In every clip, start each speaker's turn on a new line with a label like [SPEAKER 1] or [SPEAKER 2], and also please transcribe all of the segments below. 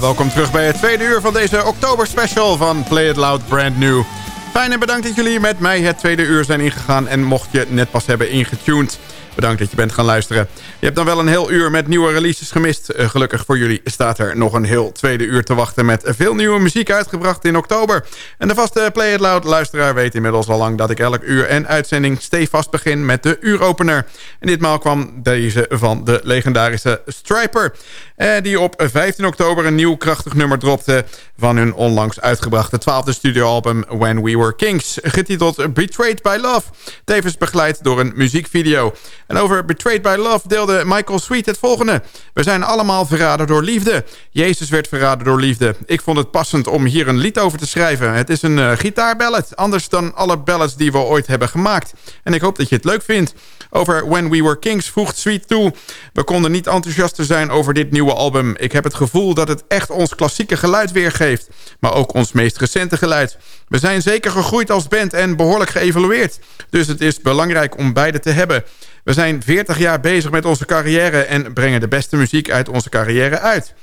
[SPEAKER 1] Welkom terug bij het tweede uur van deze oktober special van Play It Loud Brand New. Fijn en bedankt dat jullie met mij het tweede uur zijn ingegaan en mocht je net pas hebben ingetuned... Bedankt dat je bent gaan luisteren. Je hebt dan wel een heel uur met nieuwe releases gemist. Eh, gelukkig voor jullie staat er nog een heel tweede uur te wachten... met veel nieuwe muziek uitgebracht in oktober. En de vaste Play It Loud luisteraar weet inmiddels al lang... dat ik elk uur en uitzending stevast begin met de uuropener. En ditmaal kwam deze van de legendarische Striper... Eh, die op 15 oktober een nieuw krachtig nummer dropte... van hun onlangs uitgebrachte twaalfde studioalbum When We Were Kings... getiteld Betrayed by Love. Tevens begeleid door een muziekvideo. En over Betrayed by Love deelde Michael Sweet het volgende. We zijn allemaal verraden door liefde. Jezus werd verraden door liefde. Ik vond het passend om hier een lied over te schrijven. Het is een uh, gitaarballad, anders dan alle ballads die we ooit hebben gemaakt. En ik hoop dat je het leuk vindt. Over When We Were Kings voegt Sweet toe. We konden niet enthousiaster zijn over dit nieuwe album. Ik heb het gevoel dat het echt ons klassieke geluid weergeeft. Maar ook ons meest recente geluid. We zijn zeker gegroeid als band en behoorlijk geëvalueerd. Dus het is belangrijk om beide te hebben. We zijn 40 jaar bezig met onze carrière... en brengen de beste muziek uit onze carrière uit.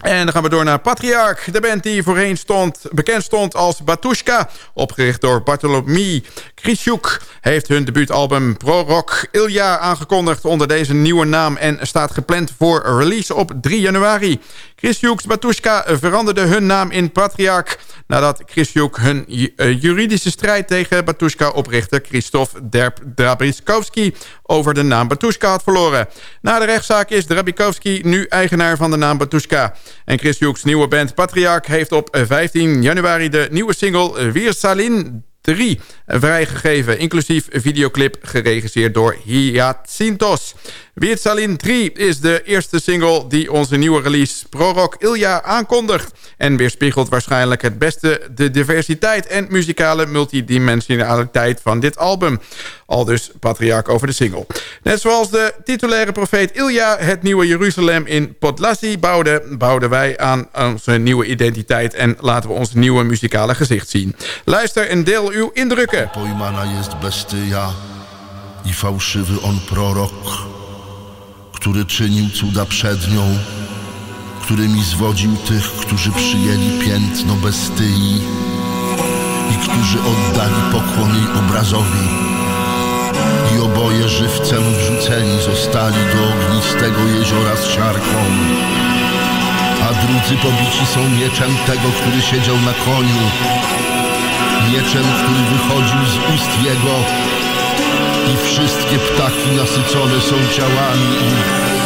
[SPEAKER 1] En dan gaan we door naar Patriarch. De band die voorheen stond, bekend stond als Batushka. Opgericht door Bartolomei Krishuk. Heeft hun debuutalbum Pro Rock Ilja aangekondigd onder deze nieuwe naam. En staat gepland voor release op 3 januari. Krishuk's Batushka veranderde hun naam in Patriarch nadat Christiuk hun eh, juridische strijd tegen Batushka-oprichter Christophe Drabikowski over de naam Batushka had verloren. Na de rechtszaak is Drabikowski nu eigenaar van de naam Batushka. En Christiuk's nieuwe band Patriarch heeft op 15 januari de nieuwe single Weer Salin 3 vrijgegeven, inclusief videoclip geregisseerd door Hyacinthos. Weertsalin 3 is de eerste single die onze nieuwe release Prorok Ilja aankondigt... en weerspiegelt waarschijnlijk het beste de diversiteit en muzikale multidimensionaliteit van dit album. Al dus Patriarch over de single. Net zoals de titulaire profeet Ilja het nieuwe Jeruzalem in Podlassi bouwde... bouwden wij aan onze nieuwe identiteit en laten we ons nieuwe muzikale gezicht zien. Luister en deel uw indrukken.
[SPEAKER 2] Pojmana jest bestyja i fałszywy on prorok, który czynił cuda przed nią, którymi zwodził tych, którzy przyjęli piętno bestyi i którzy oddali pokłon jej obrazowi. I oboje żywcem wrzuceni zostali do ognistego jeziora z siarką. A drudzy pobici są mieczem tego, który siedział na koniu, mieczem, który wychodził z ust jego i wszystkie ptaki nasycone są ciałami ich.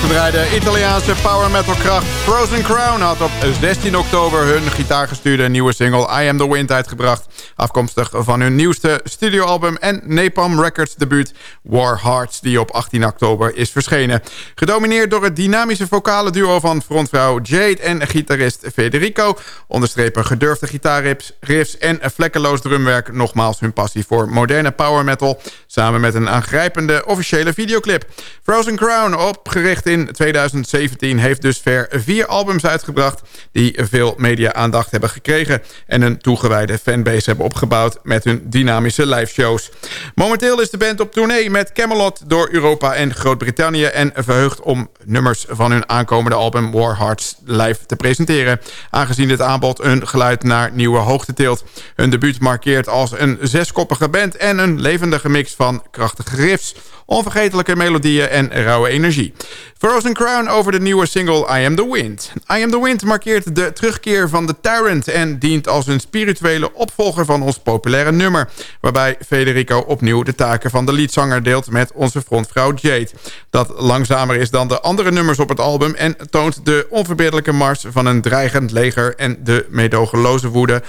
[SPEAKER 1] Gedraaide Italiaanse power metal kracht Frozen Crown had op 16 oktober hun gitaargestuurde nieuwe single I Am The Wind uitgebracht. Afkomstig van hun nieuwste studioalbum en Napalm Records debuut War Hearts die op 18 oktober is verschenen. Gedomineerd door het dynamische vocale duo van frontvrouw Jade en gitarist Federico onderstrepen gedurfde gitaarriffs riffs en vlekkeloos drumwerk nogmaals hun passie voor moderne power metal samen met een aangrijpende officiële videoclip. Frozen Crown, opgericht in 2017, heeft dus ver vier albums uitgebracht... die veel media-aandacht hebben gekregen... en een toegewijde fanbase hebben opgebouwd met hun dynamische liveshows. Momenteel is de band op tournee met Camelot door Europa en Groot-Brittannië... en verheugd om nummers van hun aankomende album War Hearts live te presenteren... aangezien dit aanbod een geluid naar nieuwe hoogte tilt. Hun debuut markeert als een zeskoppige band en een levendige mix van krachtige riffs onvergetelijke melodieën en rauwe energie. Frozen Crown over de nieuwe single I Am The Wind. I Am The Wind markeert de terugkeer van The Tyrant... en dient als een spirituele opvolger van ons populaire nummer... waarbij Federico opnieuw de taken van de leadzanger deelt... met onze frontvrouw Jade. Dat langzamer is dan de andere nummers op het album... en toont de onverbiddelijke mars van een dreigend leger... en de meedogenloze woede,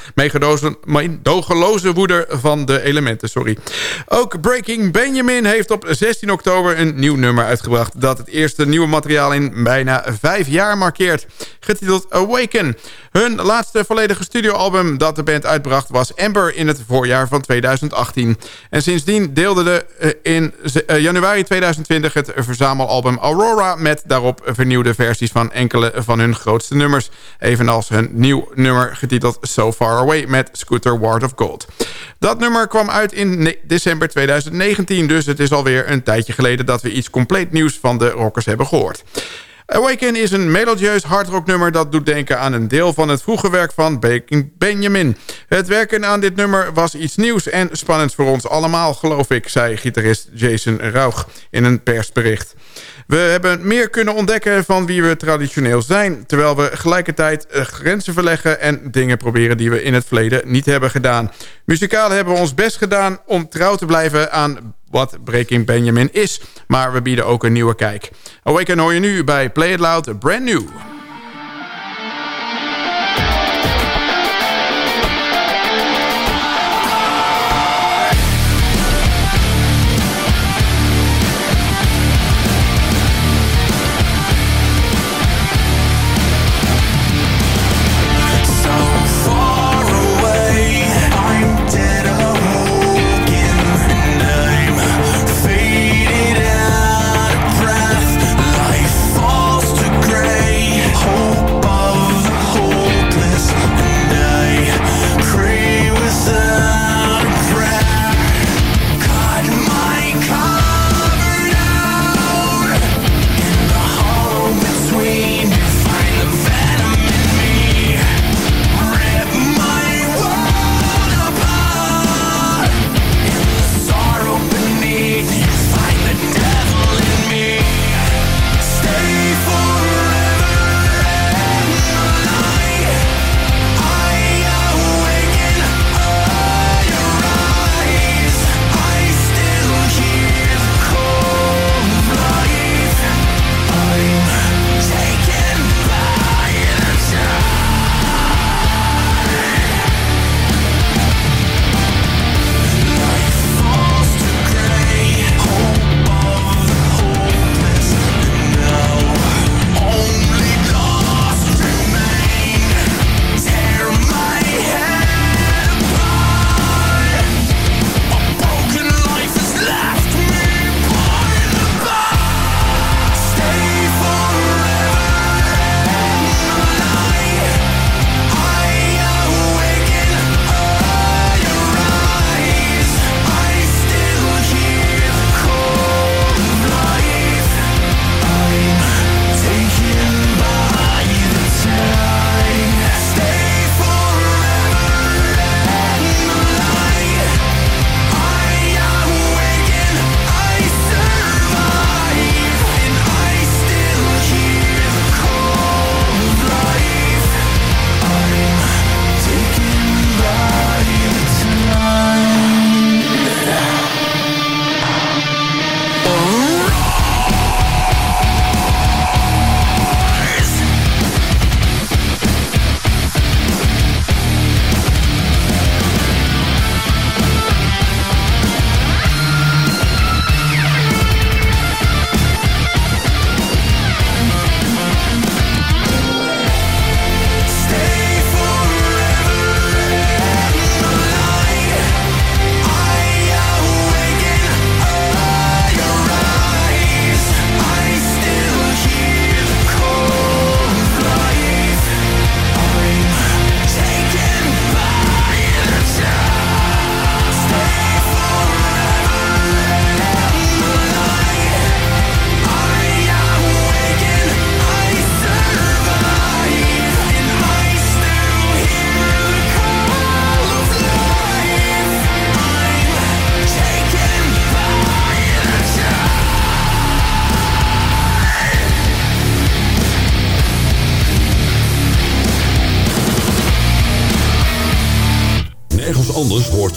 [SPEAKER 1] meedogenloze woede van de elementen. Sorry. Ook Breaking Benjamin heeft op 16 oktober een nieuw nummer uitgebracht... dat het eerste nieuwe materiaal in bijna vijf jaar markeert. Getiteld Awaken. Hun laatste volledige studioalbum dat de band uitbracht was In het voorjaar van 2018. En sindsdien deelde de eh, in eh, januari 2020 het verzamelalbum Aurora... met daarop vernieuwde versies van enkele van hun grootste nummers. Evenals hun nieuw nummer getiteld So Far Away met Scooter Ward of Gold. Dat nummer kwam uit in december 2019, dus het is alweer een tijdje geleden... dat we iets compleet nieuws van de rockers hebben gehoord. Awaken is een melodieus hardrocknummer dat doet denken aan een deel van het vroege werk van Benjamin. Het werken aan dit nummer was iets nieuws en spannends voor ons allemaal, geloof ik, zei gitarist Jason Rauch in een persbericht. We hebben meer kunnen ontdekken van wie we traditioneel zijn... terwijl we gelijkertijd eh, grenzen verleggen en dingen proberen die we in het verleden niet hebben gedaan. Muzikaal hebben we ons best gedaan om trouw te blijven aan wat Breaking Benjamin is. Maar we bieden ook een nieuwe kijk. Awaken hoor je nu bij Play It Loud Brand New.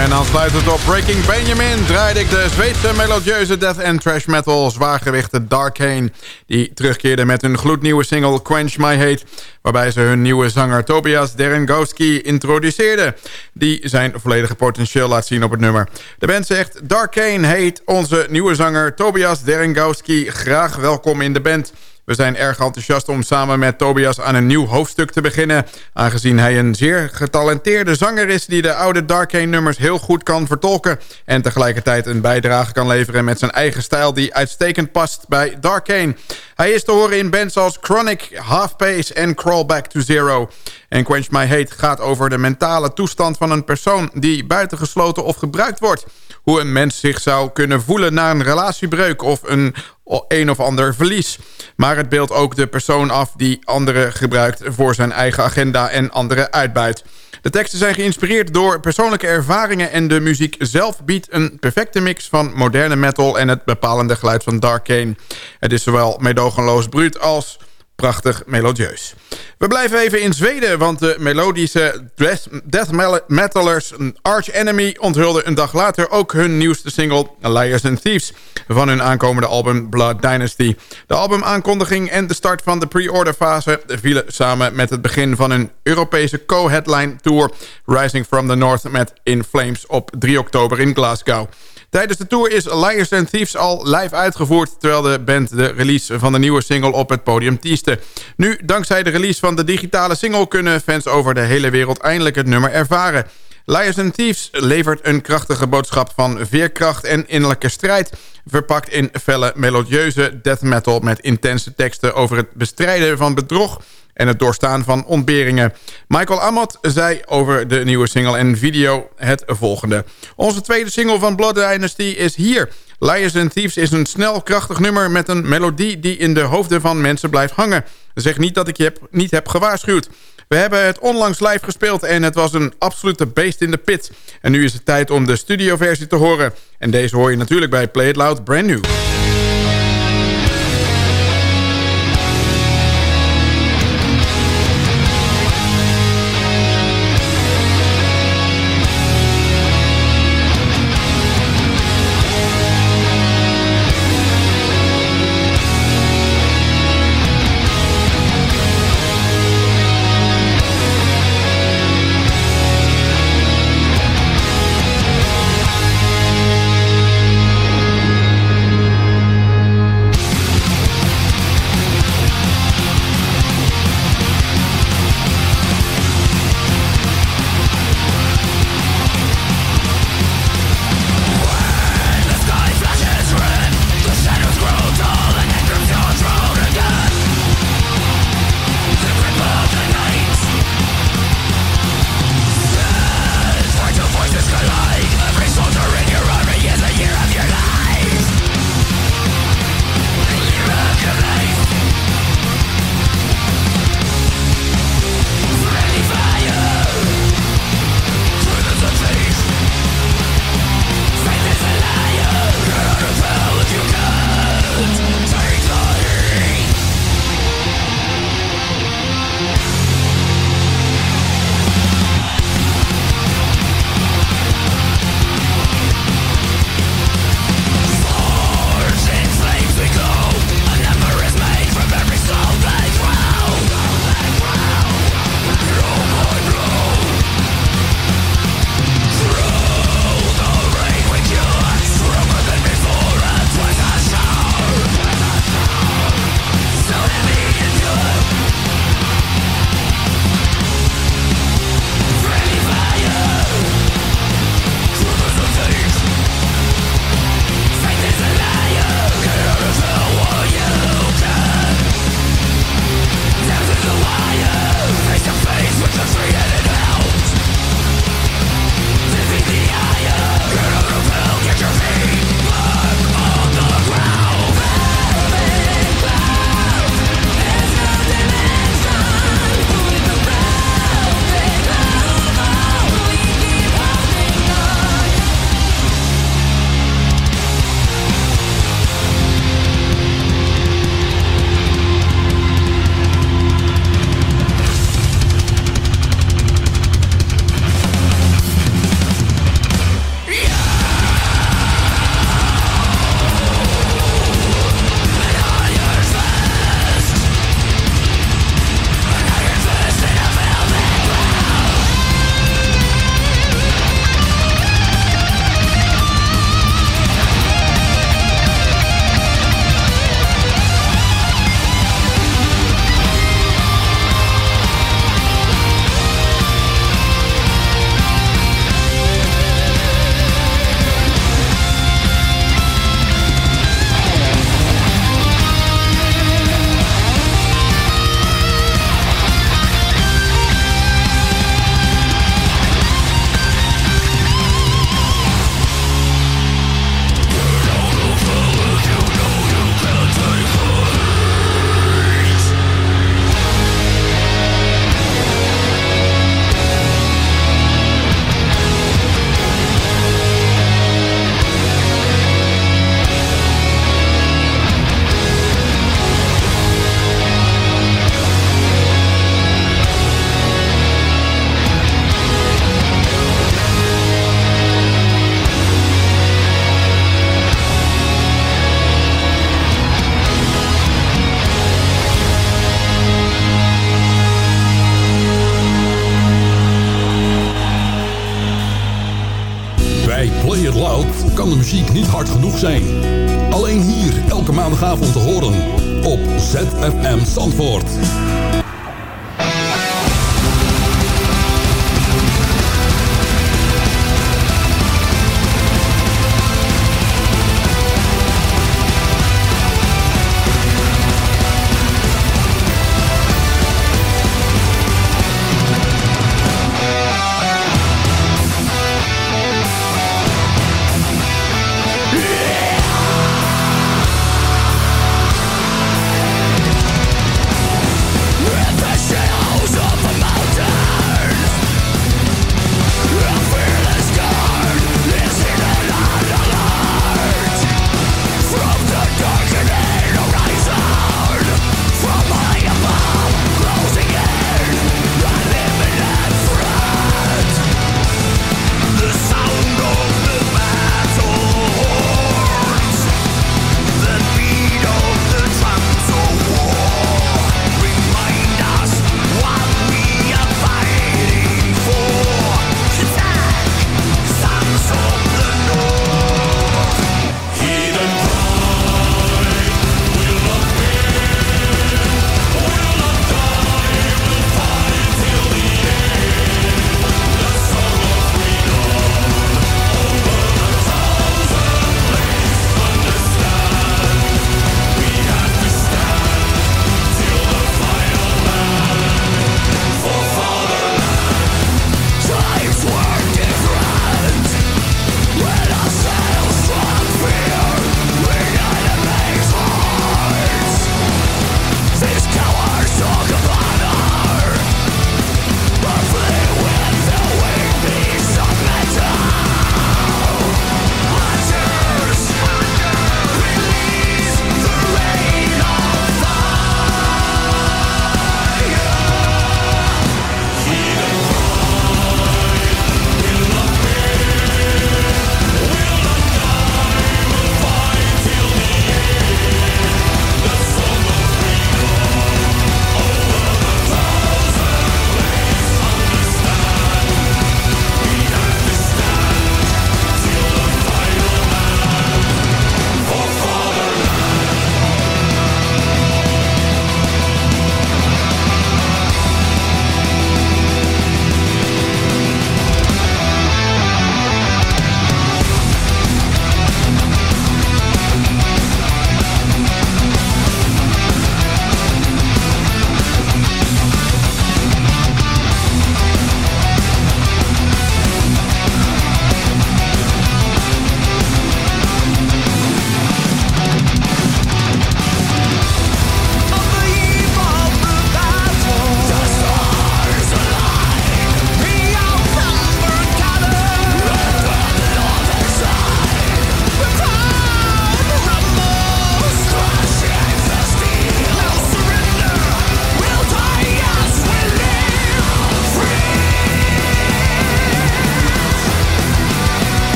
[SPEAKER 1] En aansluitend op Breaking Benjamin draaide ik de Zweedse melodieuze death and trash metal zwaargewichte Darkane. Die terugkeerde met hun gloednieuwe single Quench My Hate. Waarbij ze hun nieuwe zanger Tobias Derengowski introduceerden. Die zijn volledige potentieel laat zien op het nummer. De band zegt Darkane heet onze nieuwe zanger Tobias Derengowski graag welkom in de band. We zijn erg enthousiast om samen met Tobias aan een nieuw hoofdstuk te beginnen... aangezien hij een zeer getalenteerde zanger is... die de oude Darkane-nummers heel goed kan vertolken... en tegelijkertijd een bijdrage kan leveren met zijn eigen stijl... die uitstekend past bij Darkane. Hij is te horen in bands als Chronic, Half Pace en Crawl Back to Zero. En Quench My Hate gaat over de mentale toestand van een persoon... die buitengesloten of gebruikt wordt hoe een mens zich zou kunnen voelen na een relatiebreuk of een een of ander verlies. Maar het beeldt ook de persoon af die anderen gebruikt voor zijn eigen agenda en anderen uitbuit. De teksten zijn geïnspireerd door persoonlijke ervaringen... en de muziek zelf biedt een perfecte mix van moderne metal... en het bepalende geluid van Darkane. Het is zowel medogenloos bruut als prachtig melodieus. We blijven even in Zweden, want de melodische death metalers Arch Enemy onthulde een dag later ook hun nieuwste single Liars and Thieves van hun aankomende album Blood Dynasty. De albumaankondiging en de start van de pre-order fase vielen samen met het begin van een Europese co-headline tour Rising from the North met In Flames op 3 oktober in Glasgow. Tijdens de tour is Liars and Thieves al live uitgevoerd... terwijl de band de release van de nieuwe single op het podium teaste. Nu, dankzij de release van de digitale single... kunnen fans over de hele wereld eindelijk het nummer ervaren. Liars and Thieves levert een krachtige boodschap van veerkracht en innerlijke strijd... verpakt in felle melodieuze death metal met intense teksten... over het bestrijden van bedrog en het doorstaan van ontberingen. Michael Amott zei over de nieuwe single en video het volgende. Onze tweede single van Blood Dynasty is hier. Liars and Thieves is een snel, krachtig nummer met een melodie die in de hoofden van mensen blijft hangen. Zeg niet dat ik je niet heb gewaarschuwd. We hebben het onlangs live gespeeld en het was een absolute beest in de pit. En nu is het tijd om de studioversie te horen. En deze hoor je natuurlijk bij Play It Loud Brand New.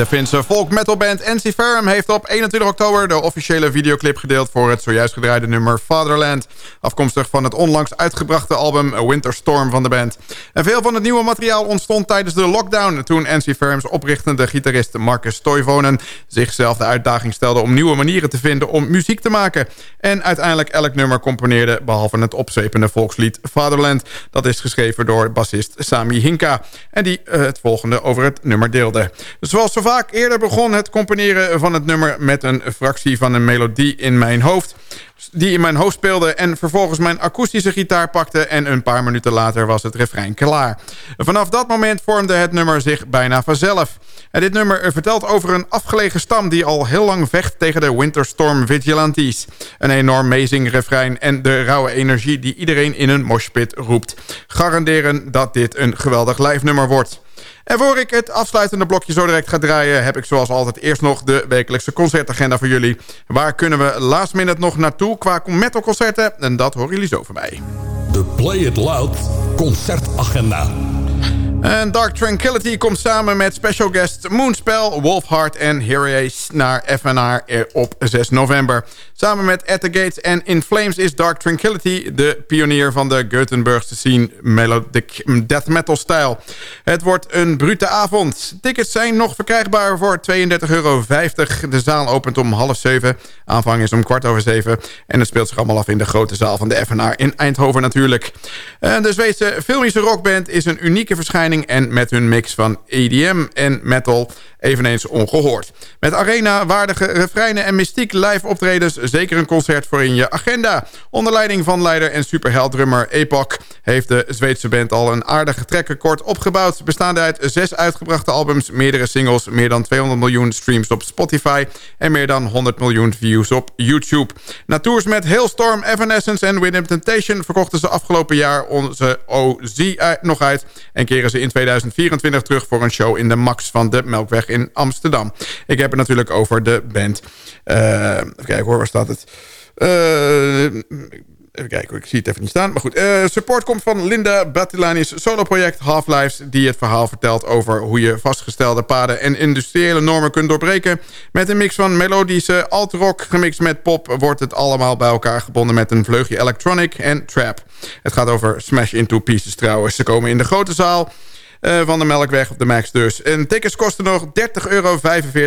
[SPEAKER 3] De
[SPEAKER 1] Finse folk metal band NC Ferrum heeft op 21 oktober de officiële videoclip gedeeld voor het zojuist gedraaide nummer Fatherland. Afkomstig van het onlangs uitgebrachte album Winter Storm van de band. En veel van het nieuwe materiaal ontstond tijdens de lockdown toen NC Ferrum's oprichtende gitarist Marcus Toivonen zichzelf de uitdaging stelde om nieuwe manieren te vinden om muziek te maken. En uiteindelijk elk nummer componeerde behalve het opzwepende volkslied Fatherland. Dat is geschreven door bassist Sami Hinka en die uh, het volgende over het nummer deelde. Zoals zo vaak eerder begon het componeren van het nummer... met een fractie van een melodie in mijn hoofd die in mijn hoofd speelde en vervolgens mijn akoestische gitaar pakte... en een paar minuten later was het refrein klaar. Vanaf dat moment vormde het nummer zich bijna vanzelf. En dit nummer vertelt over een afgelegen stam... die al heel lang vecht tegen de Winterstorm Vigilantes. Een enorm amazing refrein en de rauwe energie... die iedereen in een moshpit roept. Garanderen dat dit een geweldig live nummer wordt. En voor ik het afsluitende blokje zo direct ga draaien... heb ik zoals altijd eerst nog de wekelijkse concertagenda voor jullie. Waar kunnen we last minute nog naartoe qua metalconcerten? En dat horen jullie zo voorbij.
[SPEAKER 3] De Play It Loud concertagenda.
[SPEAKER 1] En Dark Tranquility komt samen met special guests Moonspell, Wolfheart en Heroes naar FNR op 6 november. Samen met At The Gates en In Flames is Dark Tranquility de pionier van de Gothenburgse scene melodic death metal stijl. Het wordt een brute avond. Tickets zijn nog verkrijgbaar voor 32,50 euro. De zaal opent om half zeven. Aanvang is om kwart over zeven. En het speelt zich allemaal af in de grote zaal van de FNR in Eindhoven natuurlijk. En de Zweedse filmische rockband is een unieke verschijning... en met hun mix van EDM en metal eveneens ongehoord. Met arena-waardige refreinen en mystiek live optredens... zeker een concert voor in je agenda. Onder leiding van leider en superhelddrummer Epoch... heeft de Zweedse band al een aardige trekrecord opgebouwd... bestaande uit zes uitgebrachte albums, meerdere singles... meer dan 200 miljoen streams op Spotify... en meer dan 100 miljoen views op YouTube. Na tours met Hailstorm, Evanescence en Rhythm Temptation... verkochten ze afgelopen jaar onze OZ nog uit... en keren ze in 2024 terug voor een show in de Max van de Melkweg in Amsterdam. Ik heb het natuurlijk over de band. Uh, even kijken hoor, waar staat het? Uh, even kijken, ik zie het even niet staan. Maar goed, uh, support komt van Linda Battilani's soloproject Half-Lives... die het verhaal vertelt over hoe je vastgestelde paden... en industriële normen kunt doorbreken. Met een mix van melodische alt-rock gemixt met pop... wordt het allemaal bij elkaar gebonden met een vleugje electronic en trap. Het gaat over Smash Into Pieces trouwens. Ze komen in de grote zaal... Uh, van de Melkweg op de Max. En tickets kosten nog 30,45 euro,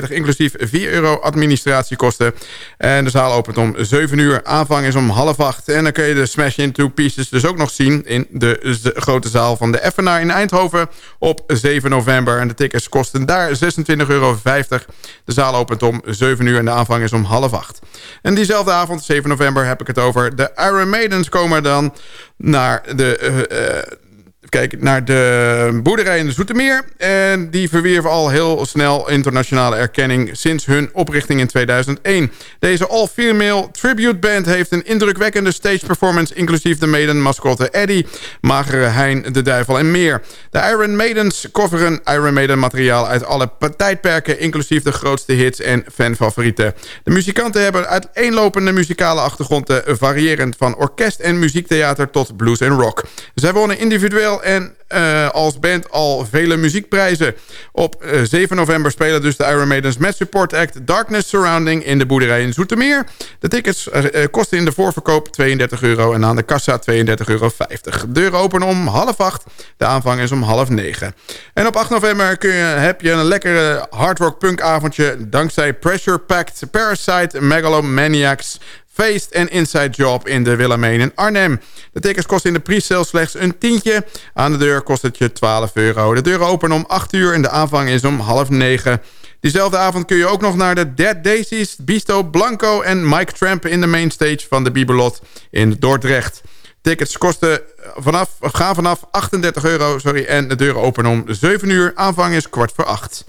[SPEAKER 1] inclusief 4 euro administratiekosten. En de zaal opent om 7 uur. Aanvang is om half 8. En dan kun je de Smash Into Pieces dus ook nog zien... in de, grote zaal van de FNA in Eindhoven op 7 november. En de tickets kosten daar 26,50 euro. De zaal opent om 7 uur en de aanvang is om half 8. En diezelfde avond, 7 november, heb ik het over... de Iron Maidens komen dan naar de... Uh, uh, Kijk naar de boerderij in de Zoetermeer. En die verwierven al heel snel internationale erkenning sinds hun oprichting in 2001. Deze all-female tribute band heeft een indrukwekkende stage performance... inclusief de maiden mascotte Eddie, Magere Hein, de Duivel en meer. De Iron Maidens coveren Iron Maiden materiaal uit alle tijdperken... inclusief de grootste hits en fanfavorieten. De muzikanten hebben uiteenlopende muzikale achtergronden... variërend van orkest en muziektheater tot blues en rock. Zij wonen individueel en uh, als band al vele muziekprijzen. Op uh, eh, 7 november spelen dus de Iron Maidens met support act Darkness Surrounding in de boerderij in Zoetermeer. De tickets uh, kosten in de voorverkoop 32 euro en aan de kassa 32,50 euro. Deuren openen om half acht. De aanvang is om half negen. En op 8 november kun je, heb je een lekkere hardrock punk avondje dankzij Pressure Packed Parasite Megalomaniacs Feest en Inside Job in de Willemijn in Arnhem. De tickets kosten in de pre-sale slechts een tientje. Aan de deur kost het je 12 euro. De deuren openen om 8 uur en de aanvang is om half 9. Diezelfde avond kun je ook nog naar de Dead Daisies, Bisto Blanco en Mike Tramp in de mainstage van de Bibelot in Dordrecht. Tickets kosten vanaf, gaan vanaf 38 euro sorry, en de deuren openen om 7 uur. Aanvang is kwart voor 8.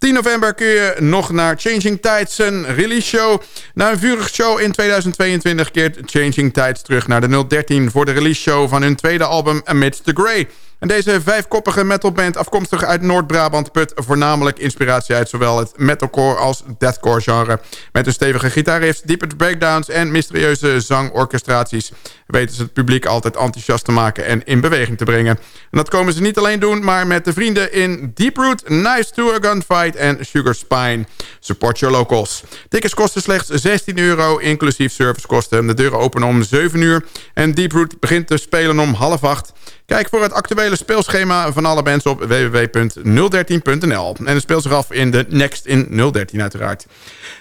[SPEAKER 1] 10 november kun je nog naar Changing Tides, een release show. Na een vurig show in 2022 keert Changing Tides terug naar de 013... voor de release show van hun tweede album Amidst the Grey. En deze vijfkoppige metalband afkomstig uit Noord-Brabant... put voornamelijk inspiratie uit zowel het metalcore als deathcore genre. Met een stevige gitarriffs, diepe breakdowns en mysterieuze zangorchestraties... weten ze het publiek altijd enthousiast te maken en in beweging te brengen. En dat komen ze niet alleen doen, maar met de vrienden in Deeproot, Nice to Gunfight en Sugar Spine. Support your locals. Tickets kosten slechts 16 euro, inclusief servicekosten. De deuren openen om 7 uur en Deeproot begint te spelen om half 8. Kijk voor het actuele speelschema van alle bands op www.013.nl. En het speelt zich af in de Next in 013 uiteraard.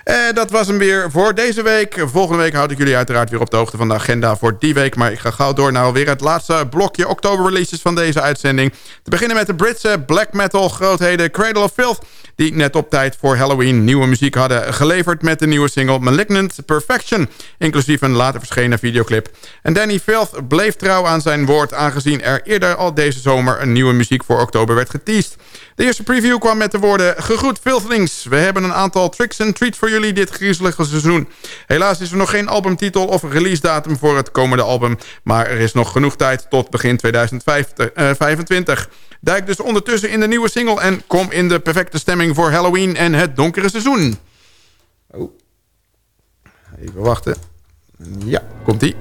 [SPEAKER 1] Eh, dat was hem weer voor deze week. Volgende week houd ik jullie uiteraard weer op de hoogte van de agenda voor die week. Maar ik ga gauw door naar alweer het laatste blokje oktober releases van deze uitzending. Te beginnen met de Britse black metal grootheden Cradle of Filth die net op tijd voor Halloween nieuwe muziek hadden geleverd... met de nieuwe single Malignant Perfection, inclusief een later verschenen videoclip. En Danny Filth bleef trouw aan zijn woord... aangezien er eerder al deze zomer een nieuwe muziek voor oktober werd geteased. De eerste preview kwam met de woorden... Gegroet Filthlings, we hebben een aantal tricks en treats voor jullie dit griezelige seizoen. Helaas is er nog geen albumtitel of release datum voor het komende album... maar er is nog genoeg tijd tot begin 2025. Duik dus ondertussen in de nieuwe single... en kom in de perfecte stemming voor Halloween en het donkere seizoen. Oh. Even wachten. Ja, komt-ie.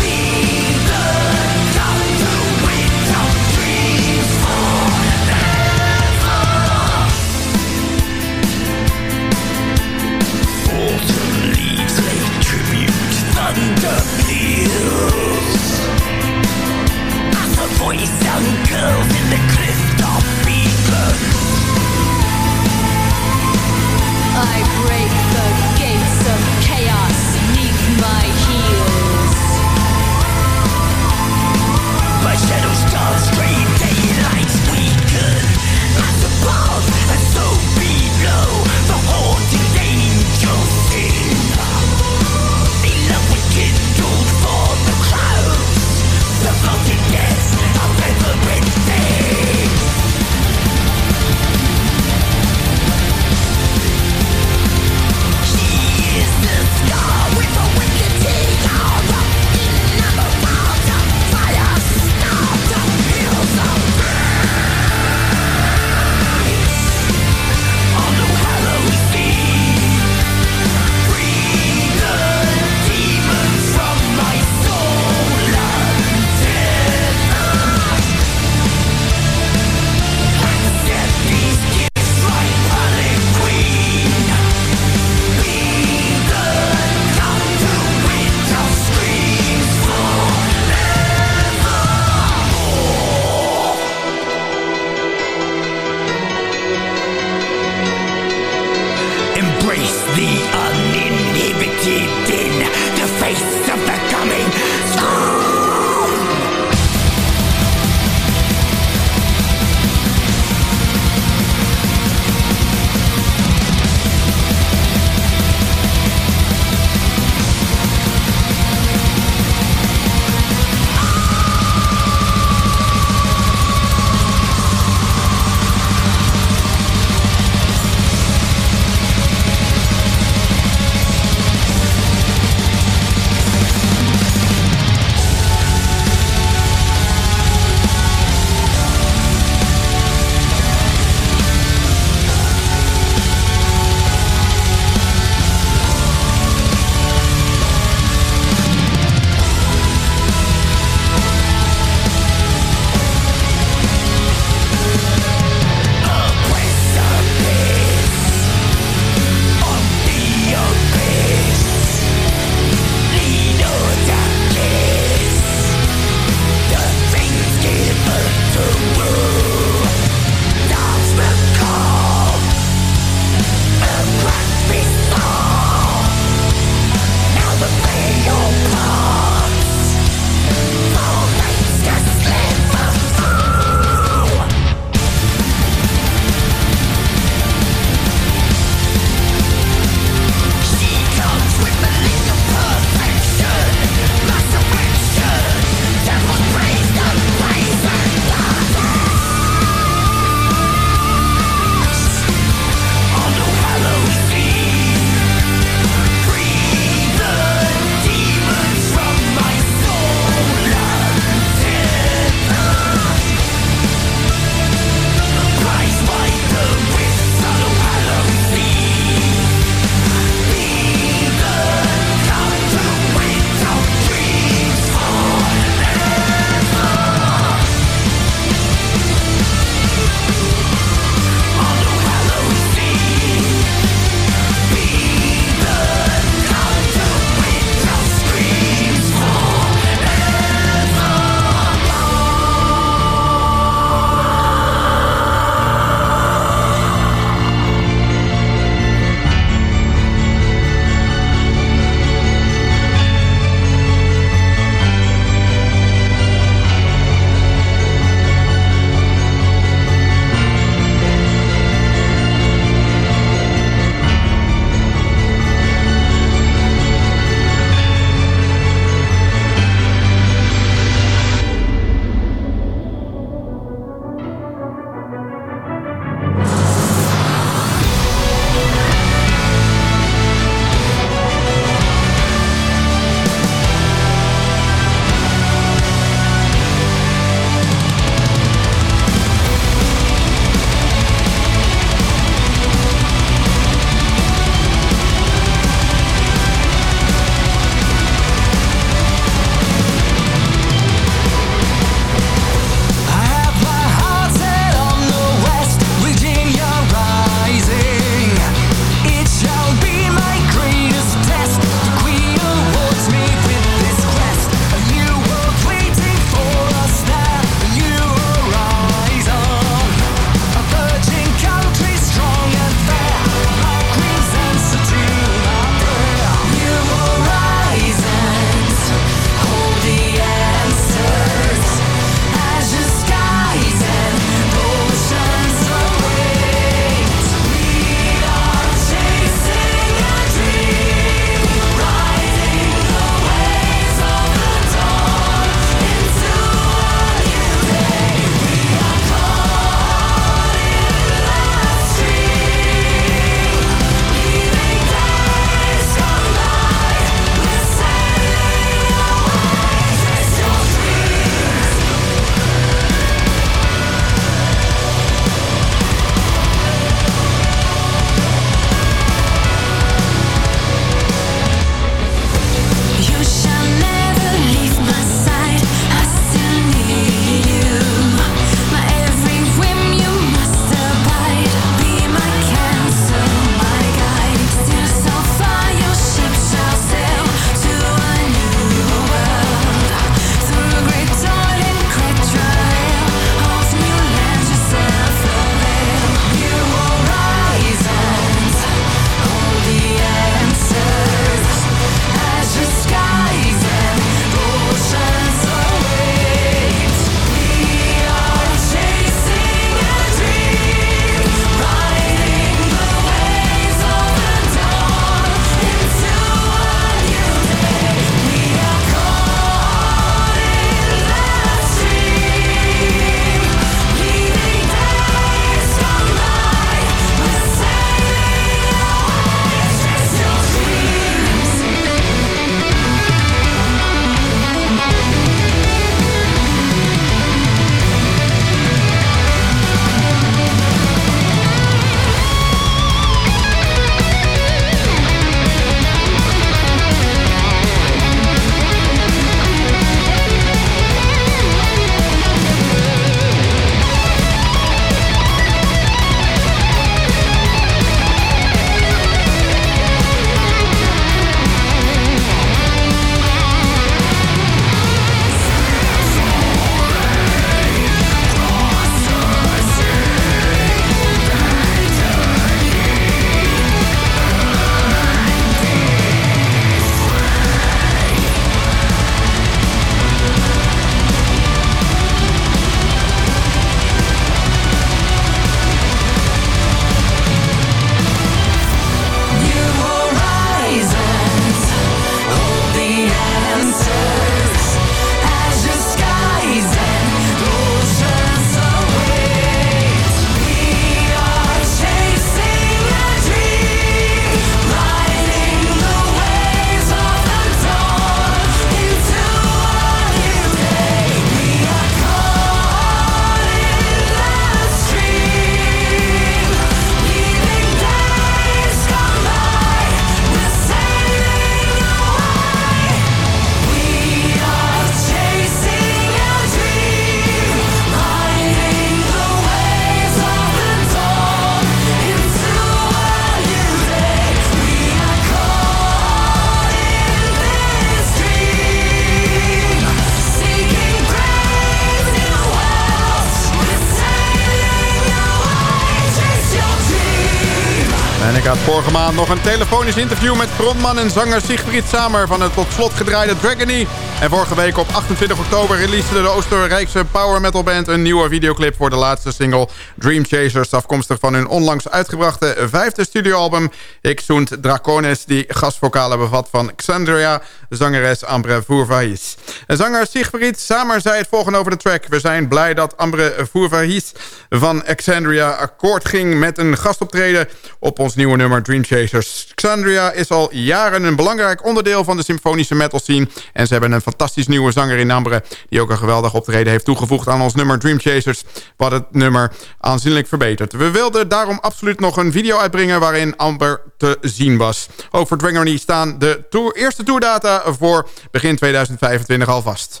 [SPEAKER 1] Vorige maand nog een telefonisch interview met frontman en zanger Siegfried Samer van het tot slot gedraaide Dragony. En vorige week op 28 oktober releasede de Oostenrijkse power metal band een nieuwe videoclip voor de laatste single Dream Chasers, afkomstig van hun onlangs uitgebrachte vijfde studioalbum Sunt Dracones, die gastvokalen bevat van Xandria, zangeres Ambre Vourvahis. En zanger Siegfried Samer zei het volgende over de track. We zijn blij dat Ambre Vourvahis van Xandria akkoord ging met een gastoptreden op ons nieuwe nummer Dream Chasers. Xandria is al jaren een belangrijk onderdeel van de symfonische metal scene en ze hebben een fantastisch nieuwe zanger in Ambre die ook een geweldig optreden heeft toegevoegd aan ons nummer Dream Chasers, wat het nummer aanzienlijk verbetert. We wilden daarom absoluut nog een video uitbrengen waarin Amber te zien was. Ook voor Dragony staan de eerste tourdata voor begin 2025 al vast.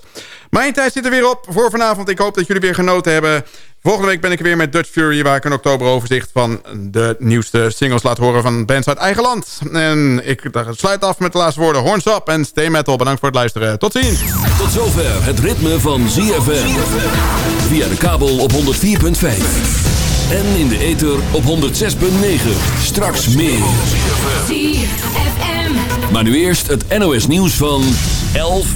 [SPEAKER 1] Mijn tijd zit er weer op voor vanavond. Ik hoop dat jullie weer genoten hebben. Volgende week ben ik weer met Dutch Fury... waar ik een oktoberoverzicht van de nieuwste singles laat horen... van bands uit eigen land. En ik sluit af met de laatste woorden. Horns up en stay metal. Bedankt voor het luisteren. Tot ziens.
[SPEAKER 4] Tot zover het ritme van ZFM. Via de kabel op 104.5. En in de ether op 106.9. Straks meer. Maar nu eerst het NOS nieuws van 11